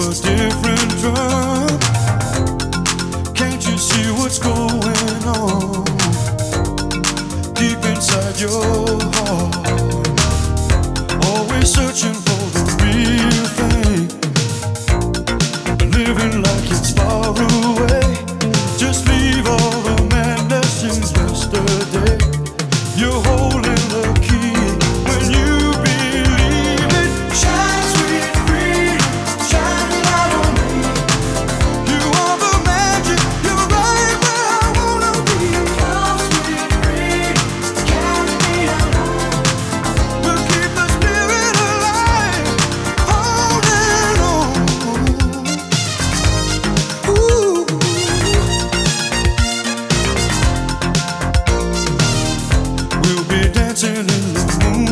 a different drug. Can't you see what's going on deep inside your heart? Always searching for the real thing, living like it's far away. Just leave all. dancing in the moon.